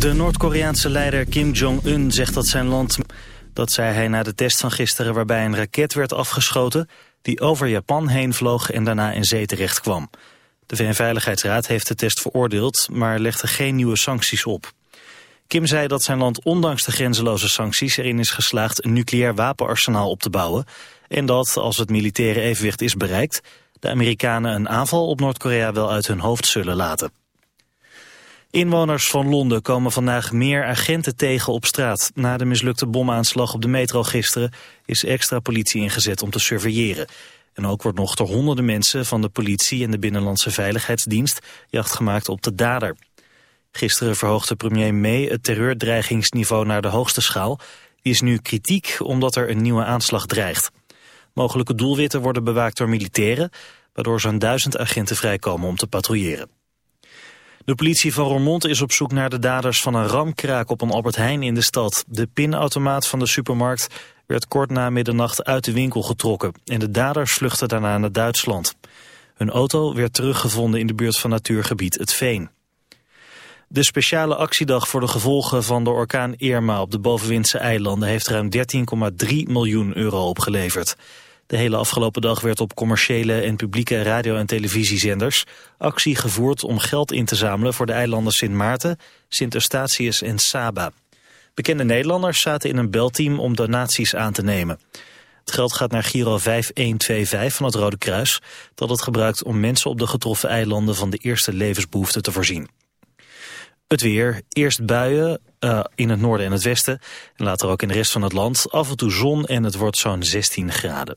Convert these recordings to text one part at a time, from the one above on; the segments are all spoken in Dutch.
De Noord-Koreaanse leider Kim Jong-un zegt dat zijn land... Dat zei hij na de test van gisteren waarbij een raket werd afgeschoten... die over Japan heen vloog en daarna in zee terecht kwam. De VN-veiligheidsraad heeft de test veroordeeld... maar legde geen nieuwe sancties op. Kim zei dat zijn land ondanks de grenzeloze sancties erin is geslaagd een nucleair wapenarsenaal op te bouwen. En dat, als het militaire evenwicht is bereikt, de Amerikanen een aanval op Noord-Korea wel uit hun hoofd zullen laten. Inwoners van Londen komen vandaag meer agenten tegen op straat. Na de mislukte bomaanslag op de metro gisteren is extra politie ingezet om te surveilleren. En ook wordt nog door honderden mensen van de politie en de Binnenlandse Veiligheidsdienst jacht gemaakt op de dader. Gisteren verhoogde premier May het terreurdreigingsniveau naar de hoogste schaal. Die is nu kritiek omdat er een nieuwe aanslag dreigt. Mogelijke doelwitten worden bewaakt door militairen... waardoor zo'n duizend agenten vrijkomen om te patrouilleren. De politie van Roermond is op zoek naar de daders van een ramkraak op een Albert Heijn in de stad. De pinautomaat van de supermarkt werd kort na middernacht uit de winkel getrokken... en de daders vluchtten daarna naar Duitsland. Hun auto werd teruggevonden in de buurt van natuurgebied Het Veen. De speciale actiedag voor de gevolgen van de orkaan Irma op de bovenwindse eilanden heeft ruim 13,3 miljoen euro opgeleverd. De hele afgelopen dag werd op commerciële en publieke radio- en televisiezenders actie gevoerd om geld in te zamelen voor de eilanden Sint Maarten, Sint Eustatius en Saba. Bekende Nederlanders zaten in een belteam om donaties aan te nemen. Het geld gaat naar Giro 5125 van het Rode Kruis, dat het gebruikt om mensen op de getroffen eilanden van de eerste levensbehoeften te voorzien. Het weer, eerst buien uh, in het noorden en het westen. En later ook in de rest van het land. Af en toe zon en het wordt zo'n 16 graden.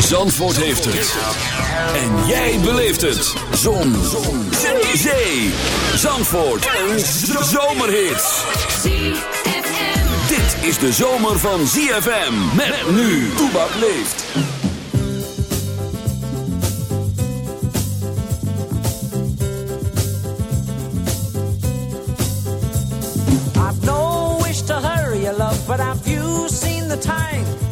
Zandvoort heeft het. En jij beleeft het. Zon. Zon. Zee. Zee. Zandvoort. Een zomerhit. Dit is de zomer van ZFM. Met nu. Toebak leeft. I've no wish to hurry love, but have you seen the time?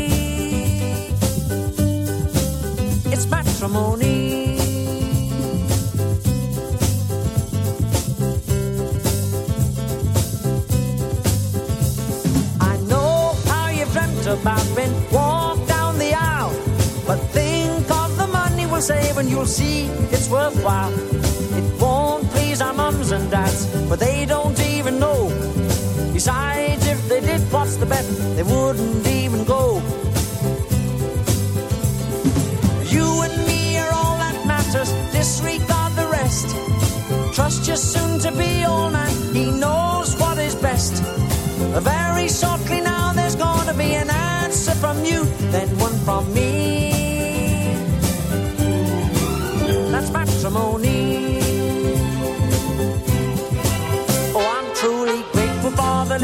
And you'll see it's worthwhile. It won't please our mums and dads, but they don't even know. Besides, if they did, what's the bet? They wouldn't even go. You and me are all that matters. Disregard the rest. Trust your soon to be old man. He knows what is best. Very shortly now, there's gonna be an answer from you, then one from me.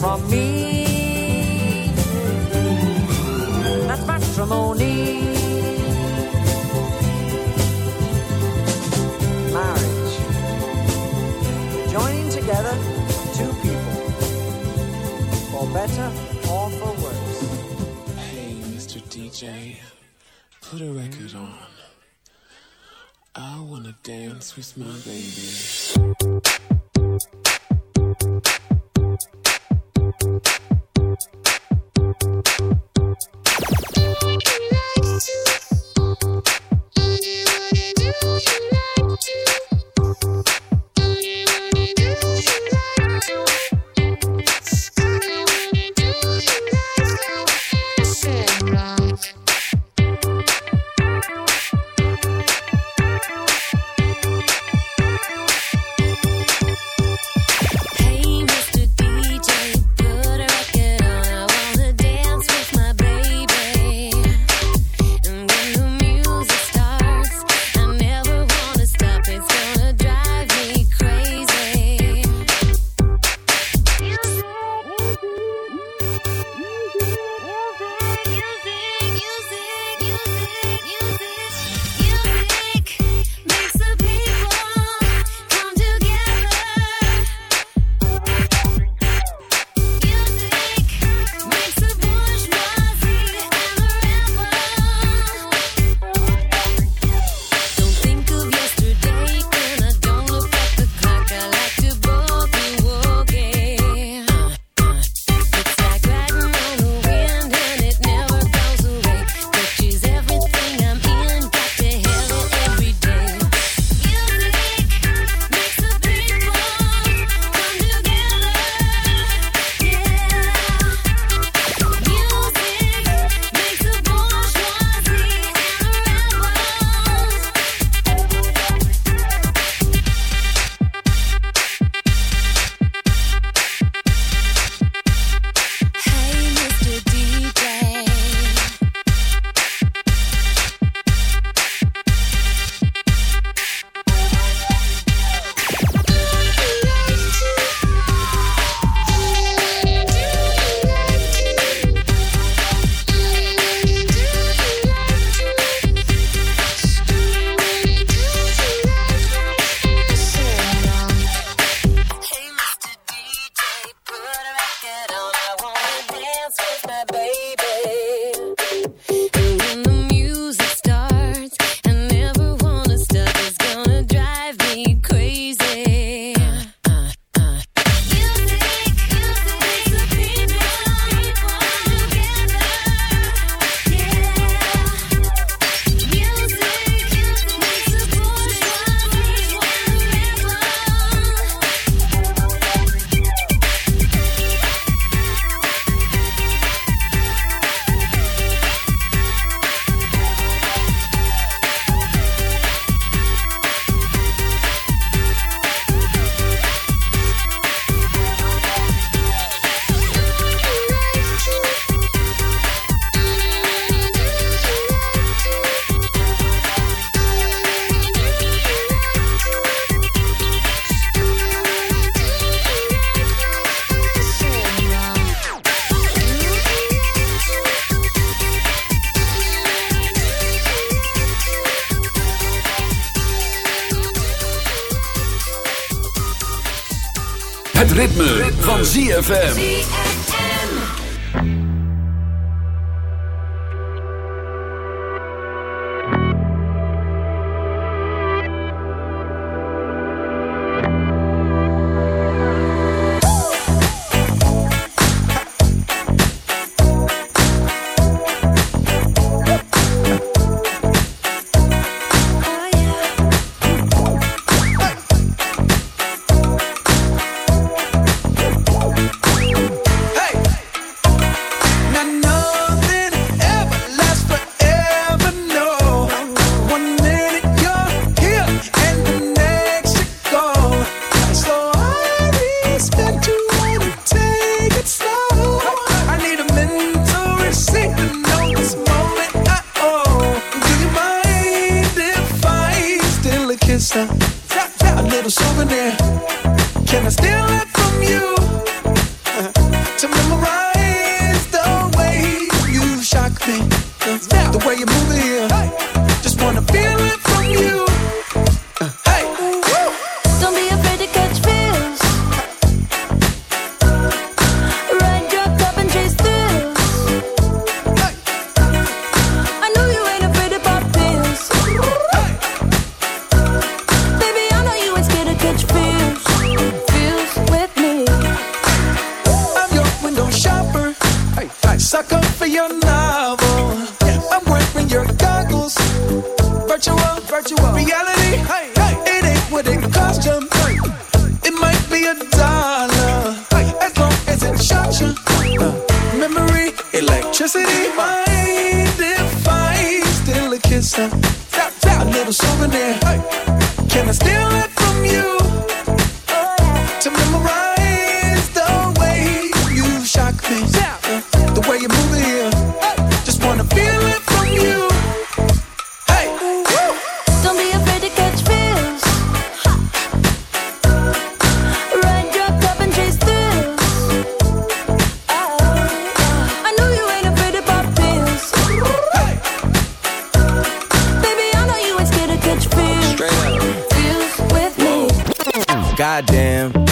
from me. That's matrimony. Marriage. Joining together two people for better or for worse. Hey, Mr. DJ, put a record on. I wanna dance with my baby. ZFM.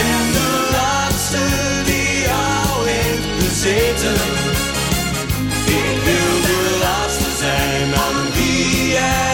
en de laatste die jou heeft bezeten. Ik wil de laatste zijn aan wie.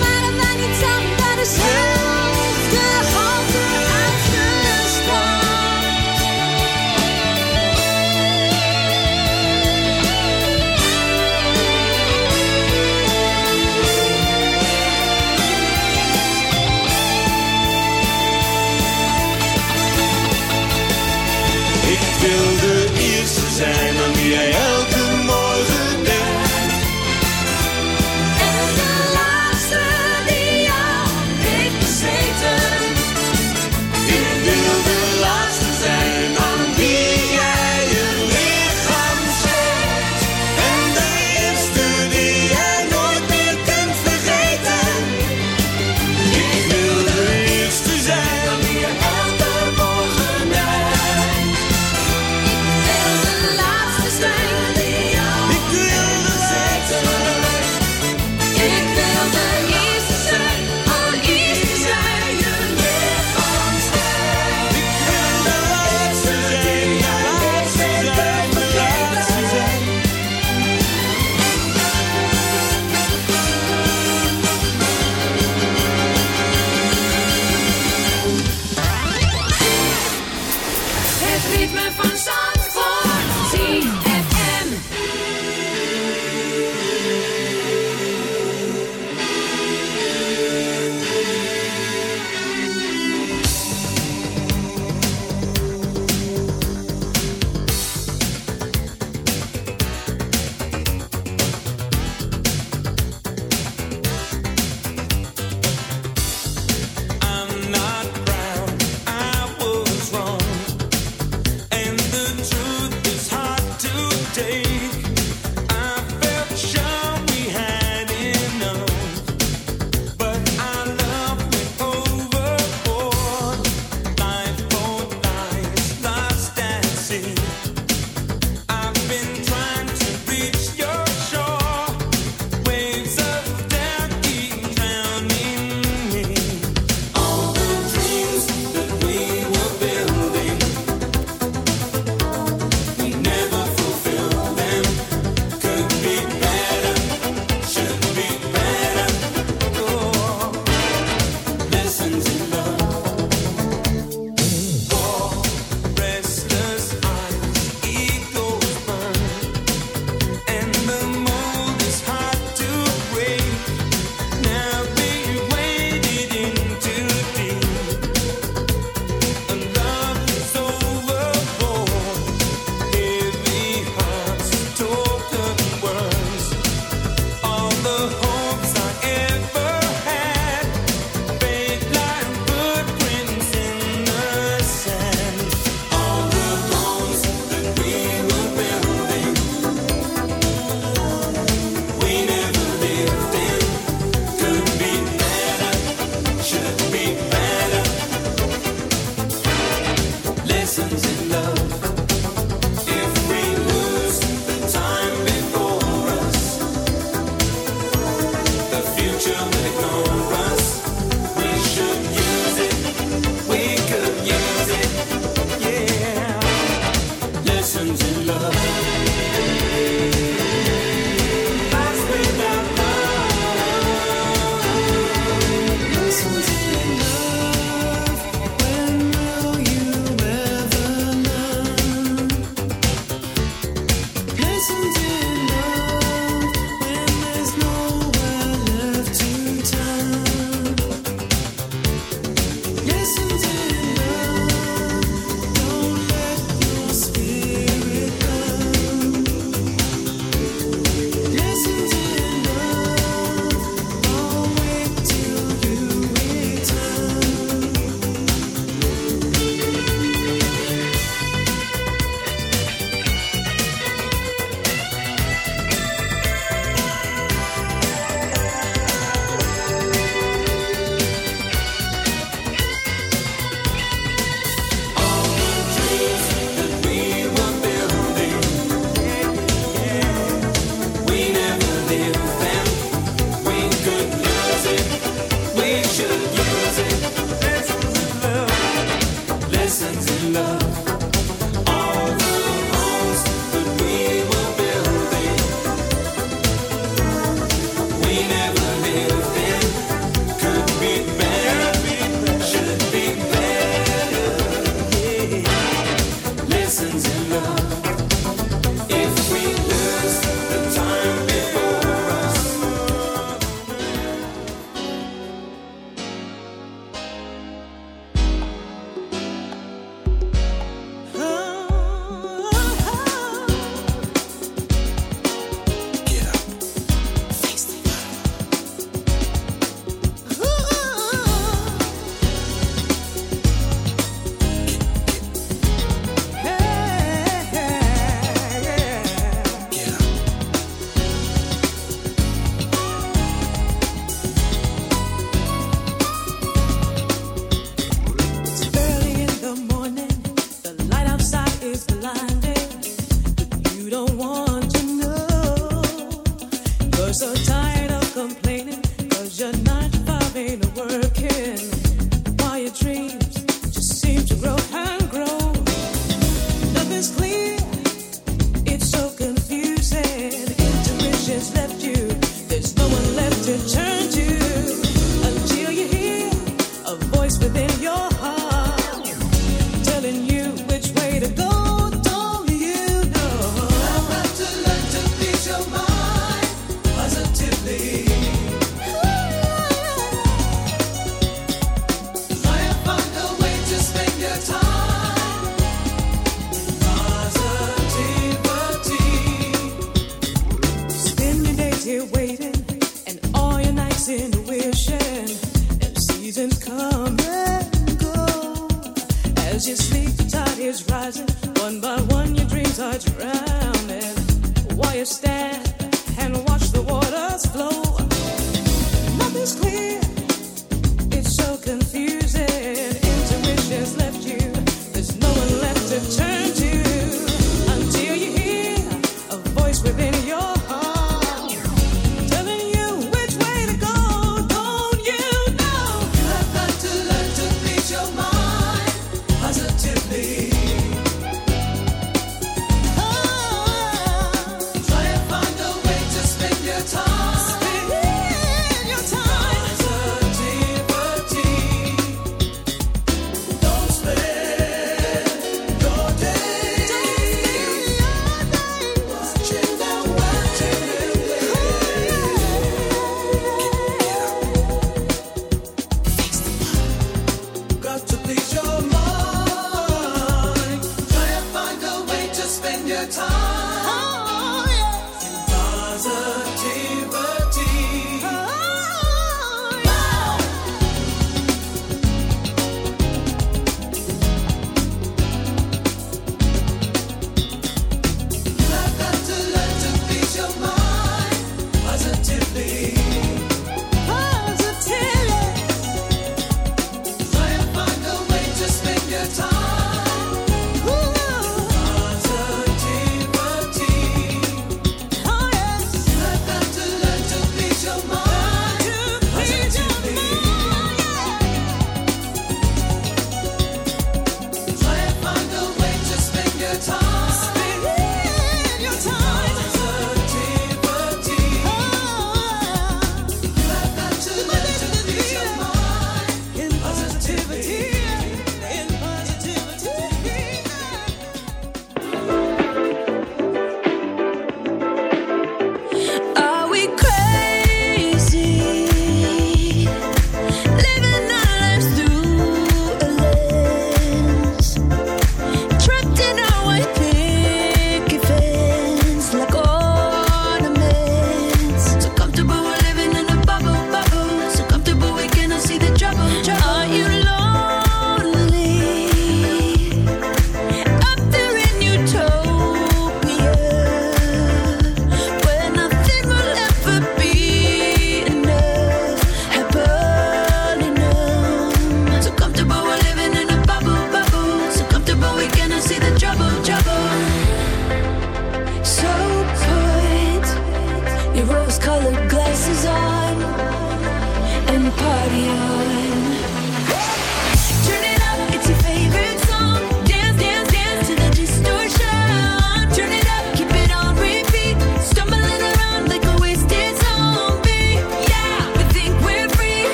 zijn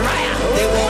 They won't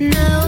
No.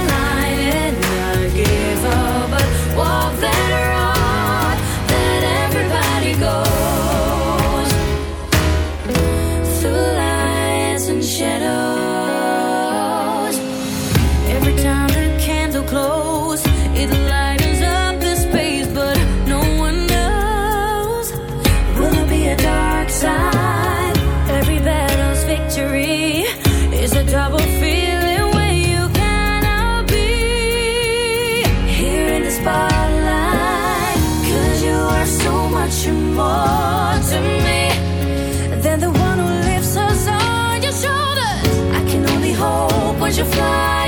forgive but walk that. you fly?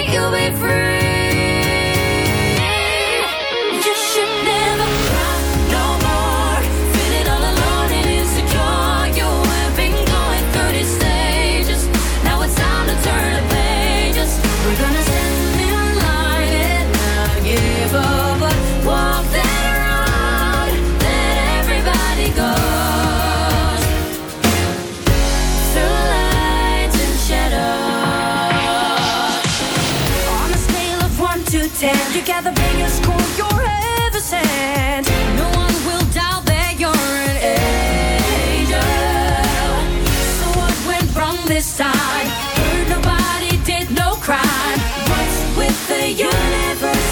this time. Heard nobody did no crime. What's with the universe?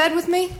Bed with me?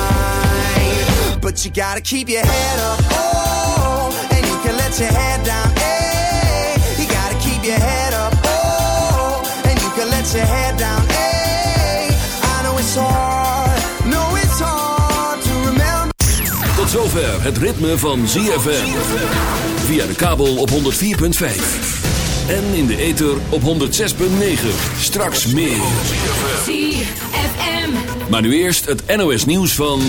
But you gotta keep your head up. Oh, and you can let your head down. Hey, you gotta keep your head up. Oh, and you can let your head down. Hey, I know it's hard. No, it's hard to remember. Tot zover het ritme van ZFM. Via de kabel op 104.5. En in de ether op 106.9. Straks meer. ZFM. Maar nu eerst het NOS nieuws van...